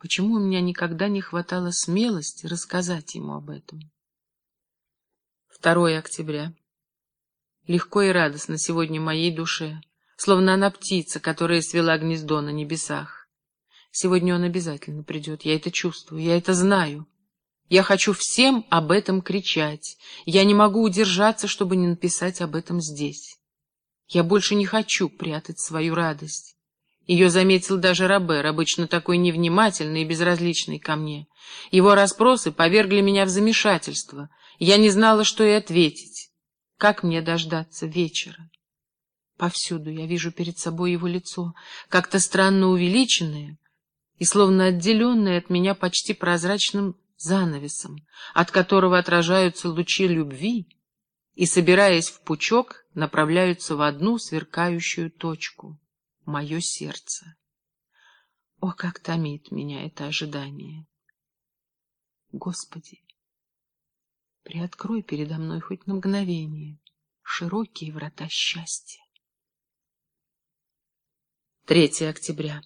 Почему у меня никогда не хватало смелости рассказать ему об этом? 2 октября. Легко и радостно сегодня моей душе, словно она птица, которая свела гнездо на небесах. Сегодня он обязательно придет, я это чувствую, я это знаю. Я хочу всем об этом кричать. Я не могу удержаться, чтобы не написать об этом здесь. Я больше не хочу прятать свою радость. Ее заметил даже Робер, обычно такой невнимательный и безразличный ко мне. Его расспросы повергли меня в замешательство. Я не знала, что и ответить. Как мне дождаться вечера? Повсюду я вижу перед собой его лицо, как-то странно увеличенное и словно отделенное от меня почти прозрачным занавесом, от которого отражаются лучи любви и, собираясь в пучок, направляются в одну сверкающую точку мое сердце. О, как томит меня это ожидание! Господи, приоткрой передо мной хоть на мгновение широкие врата счастья. 3 октября.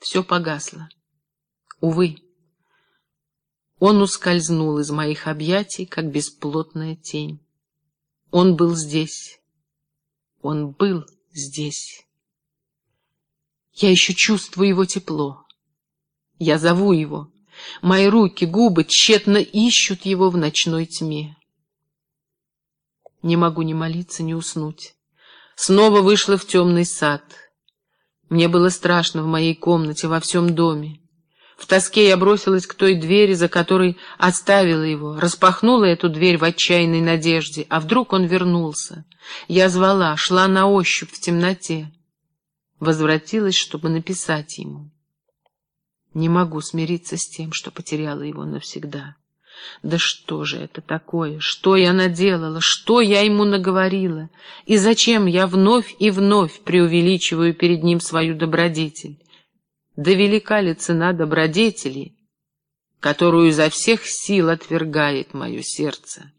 Все погасло. Увы, он ускользнул из моих объятий, как бесплотная тень. Он был здесь. Он был здесь. Я еще чувствую его тепло. Я зову его. Мои руки, губы тщетно ищут его в ночной тьме. Не могу ни молиться, ни уснуть. Снова вышла в темный сад. Мне было страшно в моей комнате, во всем доме. В тоске я бросилась к той двери, за которой оставила его, распахнула эту дверь в отчаянной надежде, а вдруг он вернулся. Я звала, шла на ощупь в темноте. Возвратилась, чтобы написать ему. Не могу смириться с тем, что потеряла его навсегда. Да что же это такое? Что я наделала? Что я ему наговорила? И зачем я вновь и вновь преувеличиваю перед ним свою добродетель? Да велика ли цена добродетели, которую изо всех сил отвергает мое сердце?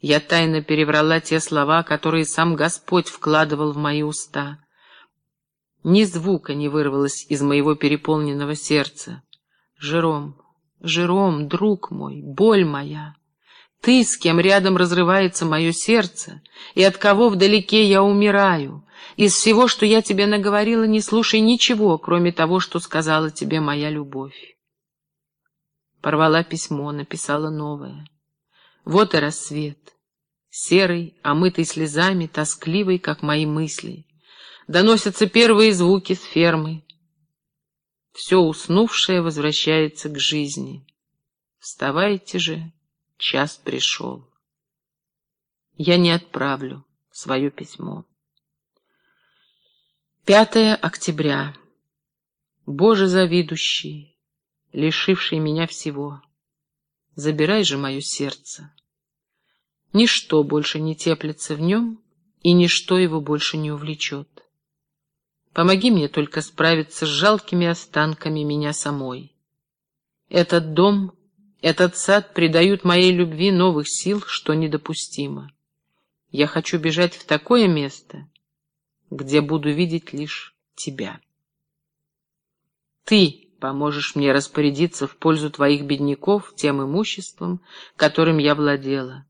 Я тайно переврала те слова, которые сам Господь вкладывал в мои уста. Ни звука не вырвалось из моего переполненного сердца. Жером, Жером, друг мой, боль моя, ты, с кем рядом разрывается мое сердце, и от кого вдалеке я умираю, из всего, что я тебе наговорила, не слушай ничего, кроме того, что сказала тебе моя любовь. Порвала письмо, написала новое. Вот и рассвет. Серый, омытый слезами, тоскливый, как мои мысли. Доносятся первые звуки с фермы. Все уснувшее возвращается к жизни. Вставайте же, час пришел. Я не отправлю свое письмо. 5 октября. Боже завидующий, лишивший меня всего, забирай же мое сердце. Ничто больше не теплится в нем, и ничто его больше не увлечет. Помоги мне только справиться с жалкими останками меня самой. Этот дом, этот сад придают моей любви новых сил, что недопустимо. Я хочу бежать в такое место, где буду видеть лишь тебя. Ты поможешь мне распорядиться в пользу твоих бедняков тем имуществом, которым я владела.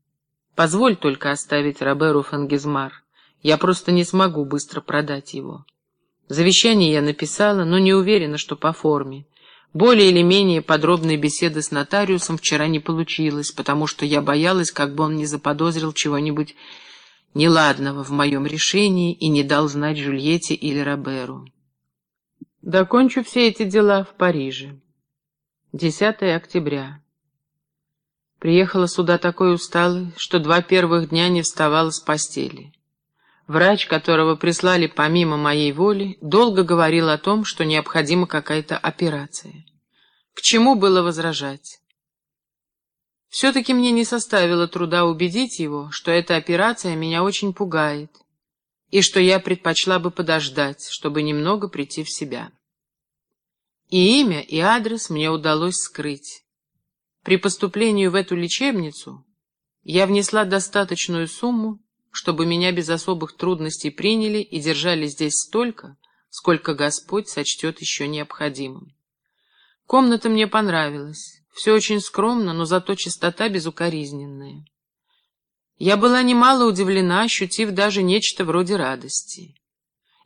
Позволь только оставить Роберу Фангизмар. Я просто не смогу быстро продать его. Завещание я написала, но не уверена, что по форме. Более или менее подробной беседы с нотариусом вчера не получилось, потому что я боялась, как бы он не заподозрил чего-нибудь неладного в моем решении и не дал знать Жюльетте или Роберу. Докончу все эти дела в Париже. 10 октября. Приехала сюда такой усталой, что два первых дня не вставала с постели. Врач, которого прислали помимо моей воли, долго говорил о том, что необходима какая-то операция. К чему было возражать? Все-таки мне не составило труда убедить его, что эта операция меня очень пугает, и что я предпочла бы подождать, чтобы немного прийти в себя. И имя, и адрес мне удалось скрыть. При поступлении в эту лечебницу я внесла достаточную сумму, чтобы меня без особых трудностей приняли и держали здесь столько, сколько Господь сочтет еще необходимым. Комната мне понравилась. Все очень скромно, но зато чистота безукоризненная. Я была немало удивлена, ощутив даже нечто вроде радости.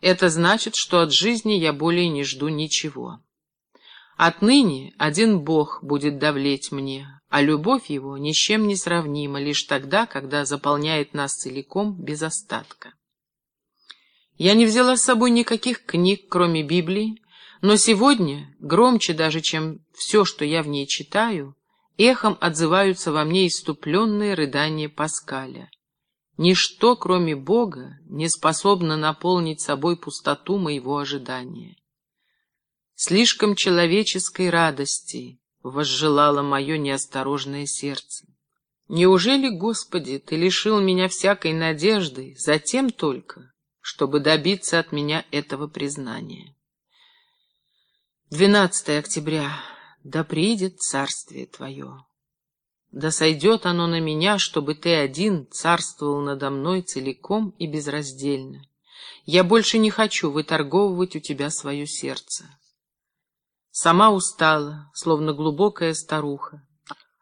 Это значит, что от жизни я более не жду ничего. Отныне один Бог будет давлеть мне, а любовь его ни с чем не сравнима лишь тогда, когда заполняет нас целиком без остатка. Я не взяла с собой никаких книг, кроме Библии, но сегодня, громче даже, чем все, что я в ней читаю, эхом отзываются во мне иступленные рыдания Паскаля. Ничто, кроме Бога, не способно наполнить собой пустоту моего ожидания. Слишком человеческой радости возжелало мое неосторожное сердце. Неужели, Господи, Ты лишил меня всякой надежды, затем только, чтобы добиться от меня этого признания? 12 октября. Да придет царствие Твое. Да сойдет оно на меня, чтобы Ты один царствовал надо мной целиком и безраздельно. Я больше не хочу выторговывать у Тебя свое сердце. Сама устала, словно глубокая старуха,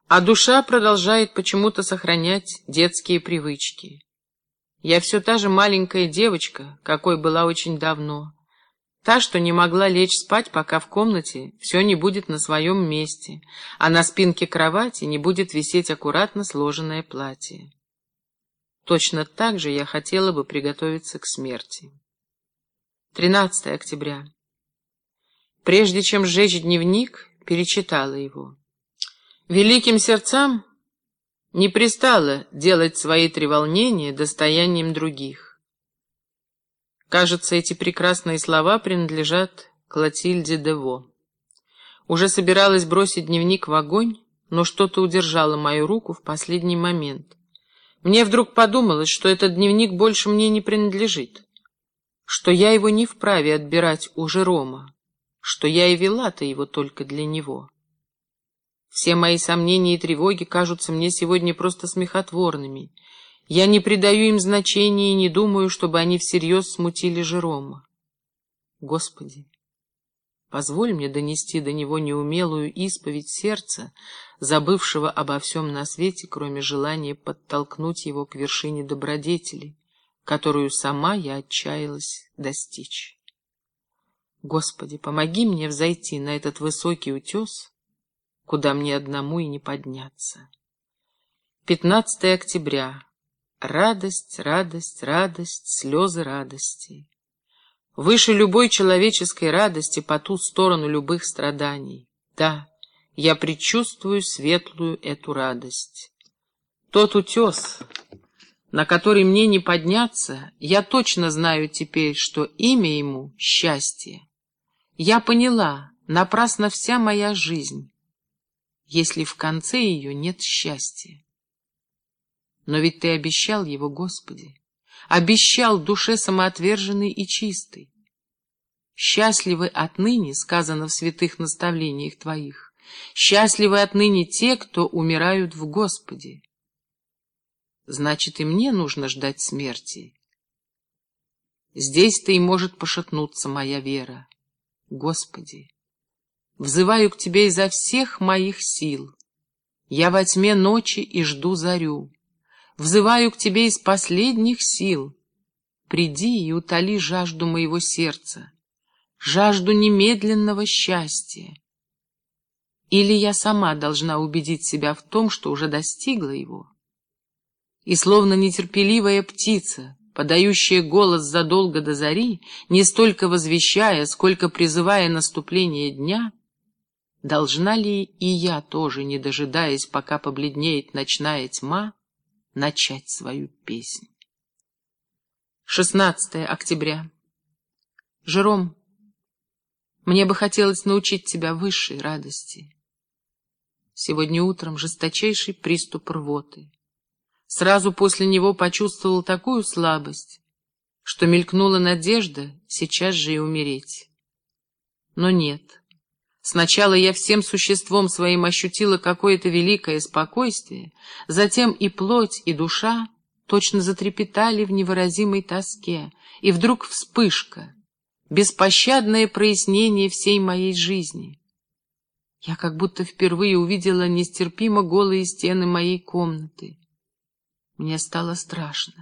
а душа продолжает почему-то сохранять детские привычки. Я все та же маленькая девочка, какой была очень давно, Та, что не могла лечь спать, пока в комнате все не будет на своем месте, а на спинке кровати не будет висеть аккуратно сложенное платье. Точно так же я хотела бы приготовиться к смерти. 13 октября. Прежде чем сжечь дневник, перечитала его. Великим сердцам не пристало делать свои треволнения достоянием других. Кажется, эти прекрасные слова принадлежат Клотильде Дево. Уже собиралась бросить дневник в огонь, но что-то удержало мою руку в последний момент. Мне вдруг подумалось, что этот дневник больше мне не принадлежит, что я его не вправе отбирать у Жерома, что я и вела-то его только для него. Все мои сомнения и тревоги кажутся мне сегодня просто смехотворными — я не придаю им значения и не думаю, чтобы они всерьез смутили Жерома. Господи, позволь мне донести до него неумелую исповедь сердца, забывшего обо всем на свете, кроме желания подтолкнуть его к вершине добродетели, которую сама я отчаялась достичь. Господи, помоги мне взойти на этот высокий утес, куда мне одному и не подняться. 15 октября Радость, радость, радость, слезы радости. Выше любой человеческой радости по ту сторону любых страданий. Да, я предчувствую светлую эту радость. Тот утес, на который мне не подняться, я точно знаю теперь, что имя ему — счастье. Я поняла, напрасно вся моя жизнь, если в конце ее нет счастья. Но ведь ты обещал его, Господи, обещал душе самоотверженной и чистой. Счастливы отныне, сказано в святых наставлениях твоих, счастливы отныне те, кто умирают в Господе. Значит, и мне нужно ждать смерти. Здесь-то и может пошатнуться моя вера. Господи, взываю к Тебе изо всех моих сил. Я во тьме ночи и жду зарю взываю к тебе из последних сил. Приди и утоли жажду моего сердца, жажду немедленного счастья. Или я сама должна убедить себя в том, что уже достигла его. И словно нетерпеливая птица, подающая голос задолго до зари, не столько возвещая, сколько призывая наступление дня, должна ли и я тоже, не дожидаясь, пока побледнеет ночная тьма, начать свою песнь. 16 октября. Жером, мне бы хотелось научить тебя высшей радости. Сегодня утром жесточайший приступ рвоты. Сразу после него почувствовал такую слабость, что мелькнула надежда сейчас же и умереть. Но нет. Сначала я всем существом своим ощутила какое-то великое спокойствие, затем и плоть, и душа точно затрепетали в невыразимой тоске, и вдруг вспышка, беспощадное прояснение всей моей жизни. Я как будто впервые увидела нестерпимо голые стены моей комнаты. Мне стало страшно.